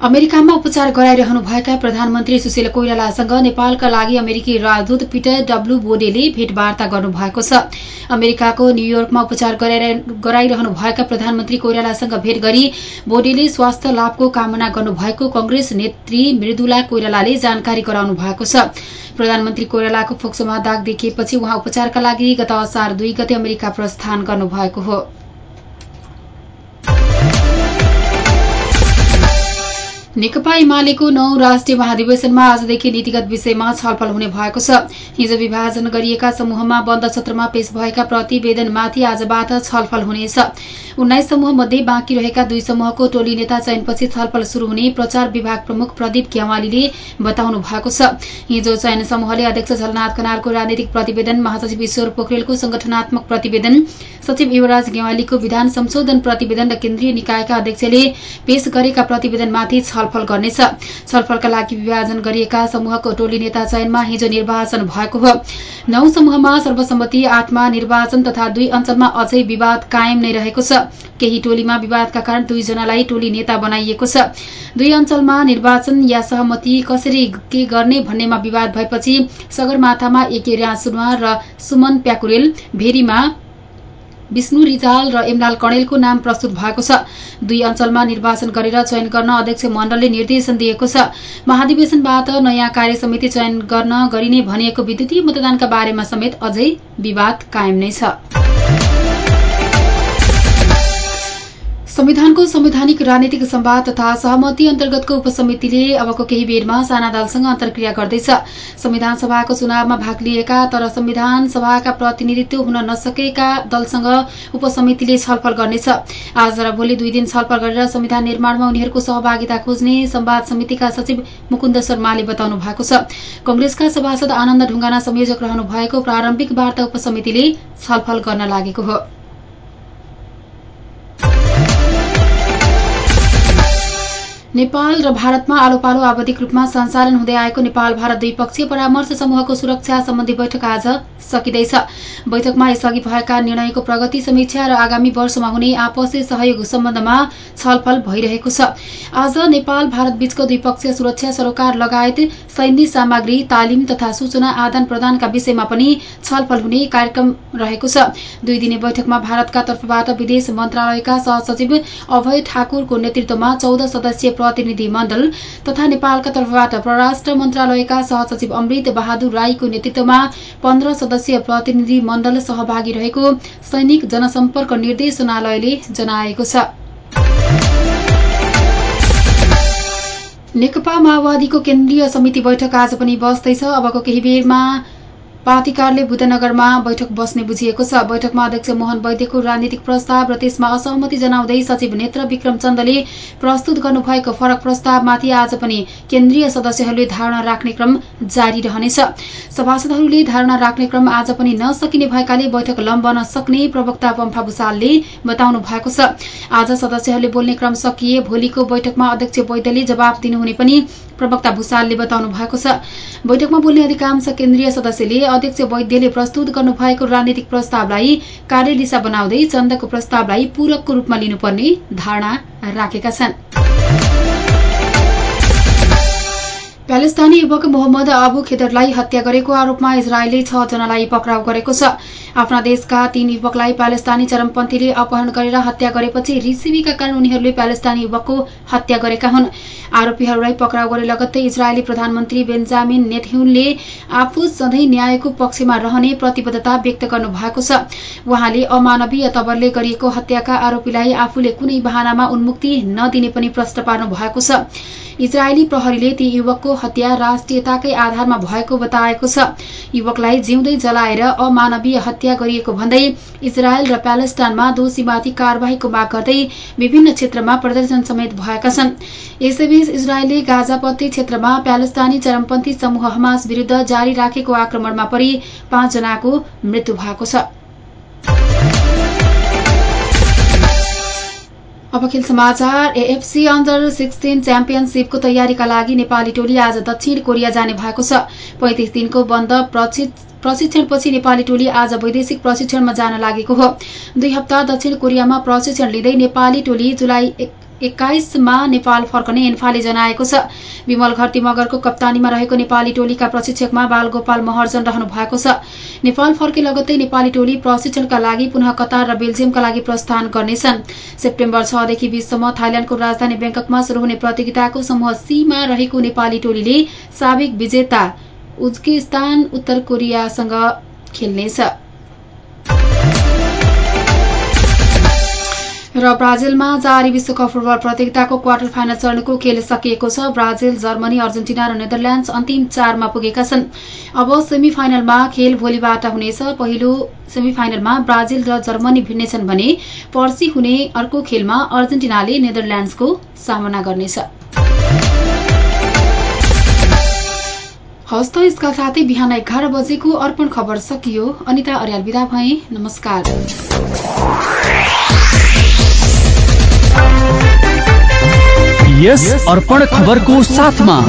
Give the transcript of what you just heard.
अमेरिकामा उपचार गराइरहनुभएका प्रधानमन्त्री सुशील कोइरालासँग नेपालका लागि अमेरिकी राजदूत पिटर डब्लु बोडेले भेटवार्ता गर्नुभएको छ। अमेरिकाको न्यूयोर्कमा उपचार गराइरहनुभएका प्रधानमन्त्री कोइरालासँग भेट गरी बोडेले स्वास्थ्य लाभको कामना गर्नुभएको कंग्रेस नेत्री मृदुला कोइरालाले जानकारी गराउनु भएको छ। प्रधानमन्त्री कोइरालाको फोक्सोमा दाग देखिएपछि उहाँ उपचारका लागि गत असार दुई गते अमेरिका प्रस्थान गर्नुभएको हो। नेकपा एमालेको नौ राष्ट्रिय महाधिवेशनमा आजदेखि नीतिगत विषयमा छलफल हुने भएको छ। हिजो विभाजन गरिएका समूहमा बन्द सत्रमा पेश भएका प्रतिवेदनमाथि आजबाट छलफल हुनेछ। उन्नाइस समूह मध्ये बाँकी रहेका दुई समूहको टोली नेता चयनपछि छलफल शुरू हुने प्रचार विभाग प्रमुख प्रदीप ग्यावालीले बताउनु भएको छ। हिजो चयन समूहले अध्यक्ष झलनाथ कनारको राजनीतिक प्रतिवेदन महासचिव ईश्वर पोखरेलको संगठनात्मक प्रतिवेदन सचिव युवराज गेवालीको विधान संशोधन प्रतिवेदन र केन्द्रीय निकायका अध्यक्षले पेश गरेका प्रतिवेदनमाथि छलफल गर्नेछ। छलफलका लागि विभाजन गरिएका समूहको टोली नेता चयनमा हिजो निर्वाचन भएको हो। नौ समूहमा सर्वसम्मति आठमा निर्वाचन तथा दुई अञ्चलमा अझै विवाद कायम नै रहेको छ। केही टोलीमा विवादका कारण दुईजनालाई टोली नेता बनाइएको छ। दुई अञ्चलमा निर्वाचन या सहमति कसरी के गर्ने भन्नेमा विवाद भएपछि सगरमाथामा एके र सुमन प्याकुरेल भेरीमा विष्णु रिजाल र एमलाल कणेलको नाम प्रस्तुत भएको छ। दुई अञ्चलमा निर्वाचन गरेर चयन गर्न अध्यक्ष मण्डलले निर्देशन दिएको छ। महाधिवेशनबाट नयाँ कार्य समिति चयन गर्न गरिने भनिएको विद्युतीय मतदानका बारेमा समेत अझै विवाद कायम नै छ। संविधानको संवैधानिक राजनीतिक संवाद तथा सहमति अन्तर्गतको उपसमितिले अबको केही बेरमा साना दलसँग अन्तर्क्रिया गर्दैछ। संविधान सभाको चुनावमा भाग लिएका तर संविधान सभाका प्रतिनिधित्व हुन नसकेका दलसँग उपसमितिले छलफल गर्नेछ। आज र भोलि दुई दिन छलफल गरेर संविधान निर्माणमा उनीहरूको सहभागिता खोज्ने संवाद समितिका सचिव मुकुन्द शर्माले बताउनु भएको छ। कंग्रेसका सभासद आनन्द ढुङ्गाना संयोजक रहनु भएको प्रारम्भिक वार्ता उपसमितिले छलफल गर्न लागेको हो। नेपाल र भारतमा आलो पालो आवधिक रूपमा सञ्चालन हुँदै आएको नेपाल भारत द्विपक्षीय परामर्श समूहको सुरक्षा सम्बन्धी बैठक आज सकिँदैछ। बैठकमा यसअघि भएका निर्णयको प्रगति समीक्षा र आगामी वर्षमा हुने आपसी सहयोग सम्बन्धमा छलफल भइरहेको छ। आज नेपाल भारत बीचको द्विपक्षीय सुरक्षा सरोकार लगायत सैन्य सामग्री तालिम तथा सूचना आदान प्रदानका विषयमा पनि छलफल हुने कार्यक्रम रहेको छ। दुई दिने बैठकमा भारतका तर्फबाट विदेश मन्त्रालयका सहसचिव अभय ठाकुरको नेतृत्वमा चौध सदस्यीय प्रतिनिधि मण्डल तथा नेपालका तर्फबाट परराष्ट्र मन्त्रालयका सहसचिव अमृत बहादुर राईको नेतृत्वमा पन्ध्र सदस्यीय प्रतिनिधि मण्डल सहभागी रहेको सैनिक जनसम्पर्क निर्देशनालयले जनाएको छ। नेकपा माओवादीको केन्द्रीय समिति बैठक आज पनि बस्दैछ। अबको केही बेरमा पार्टी कार्यालय बुद्धनगरमा बैठक बस्ने बुझिएको छ। बैठकमा अध्यक्ष मोहन वैद्यको राजनीतिक प्रस्ताव र त्यसमा असहमति जनाउँदै सचिव नेत्र विक्रम चन्दले प्रस्तुत गर्नुभएको फरक प्रस्तावमाथि आज पनि केन्द्रीय सदस्यहरूले धारणा राख्ने क्रम जारी रहनेछ। सभासदहरूले धारणा राख्ने क्रम आज पनि नसकिने भएकाले बैठक लम्बन सक्ने प्रवक्ता पम्फा भूषालले बताउनु भएको छ। आज सदस्यहरूले बोल्ने क्रम सकिए भोलिको बैठकमा अध्यक्ष वैद्यले जवाब दिनुहुने पनि प्रवक्ता भूषालले बताउनु भएको छ। बैठकमा बोल्ने अधिकांश केन्द्रीय सदस्यले अध्यक्ष वैद्यले प्रस्तुत गर्नुभएको राजनीतिक प्रस्तावलाई कार्यदिशा बनाउँदै चन्दको प्रस्तावलाई पूरकको रूपमा लिनुपर्ने धारणा राखेका छन्। प्यालेस्तानी युवक मोहम्मद अबु खेदरलाई हत्या गरेको आरोपमा इजरायलले छ जनालाई पक्राउ गरेको छ। आफ्ना देशका तीन युवकलाई प्यालेस्तानी चरमपन्थीले अपहरण गरेर हत्या गरेपछि रिसिबीका कारण उनीहरूले प्यालेस्तानी युवकको हत्या गरेका हुन्। आरोपीहरूलाई पक्राउ गरे लगत्तै इजरायली प्रधानमन्त्री बेन्जामिन नेथ्युनले आफू सधैँ न्यायको पक्षमा रहने प्रतिबद्धता व्यक्त गर्नु भएको छ। उहाँले अमानवीय तवरले गरिएको हत्याका आरोपीलाई आफूले कुनै बहानामा उन्मुक्ति नदिने पनि प्रश्न पार्नु भएको छ। इजरायली प्रहरीले ती युवकको हत्या राष्ट्रियताकै आधारमा भएको बताएको छ। युवकलाई जिउँदै जलाएर अमानवीय हत्या गरिएको भन्दै इजरायल र प्यालेस्टाइनमा दोषीमाथि कार्यवाहीको माग गर्दै विभिन्न क्षेत्रमा प्रदर्शन समेत भएका छन्। यसैबीच इजरायलले गाजापत्ती क्षेत्रमा प्यालेस्तानी चरमपन्थी समूह हमास विरूद्ध जारी राखेको आक्रमणमा परि पाँचजनाको मृत्यु भएको छ। अब खेल समाचार एएफसी अन्डर सिक्सटिन च्याम्पियनसिपको तयारीका लागि नेपाली टोली आज दक्षिण कोरिया जाने भएको छ। पैंतिस दिनको बन्द प्रशिक्षणपछि नेपाली टोली आज वैदेशिक प्रशिक्षणमा जान लागेको हो। दुई हप्ता दक्षिण कोरियामा प्रशिक्षण लिँदै नेपाली टोली जुलाई एक्काइसमा नेपाल फर्कने एन्फाले जनाएको छ। विमल घरती मगरको कप्तानीमा रहेको नेपाली टोलीका प्रशिक्षकमा बालगोपाल महर्जन रहनु भएको छ। नेपाल फर्के लगत्तै नेपाली टोली प्रशिक्षणका लागि पुनः कतार र बेल्जियमका लागि प्रस्थान गर्नेछन्। सेप्टेम्बर छदेखि बीससम्म थाइल्याण्डको राजधानी ब्याङ्ककमा शुरू हुने प्रतियोगिताको समूह सीमा रहेको नेपाली टोलीले साबिक विजेता उज्किस्तान उत्तर कोरियासँग खेल्नेछ। र ब्राजिलमा जारी विश्वकप फुटबल प्रतियोगिताको क्वार्टर फाइनल चरणको खेल सकिएको छ। ब्राजिल जर्मनी अर्जेन्टिना र नेदरल्याण्ड अन्तिम चारमा पुगेका छन्। अब सेमी फाइनलमा खेल भोलिबाट हुनेछ। पहिलो सेमी फाइनलमा ब्राजिल र जर्मनी भिड्नेछन् भने पर्सि हुने अर्को खेलमा अर्जेन्टिनाले नेदरल्याण्डसको सामना गर्नेछ। हस्त यसका साथै बिहान एघार बजेको अर्पण खबर सकियो। अनिता अर्याल विदा भए। नमस्कार। यस अर्पण साथ साथमा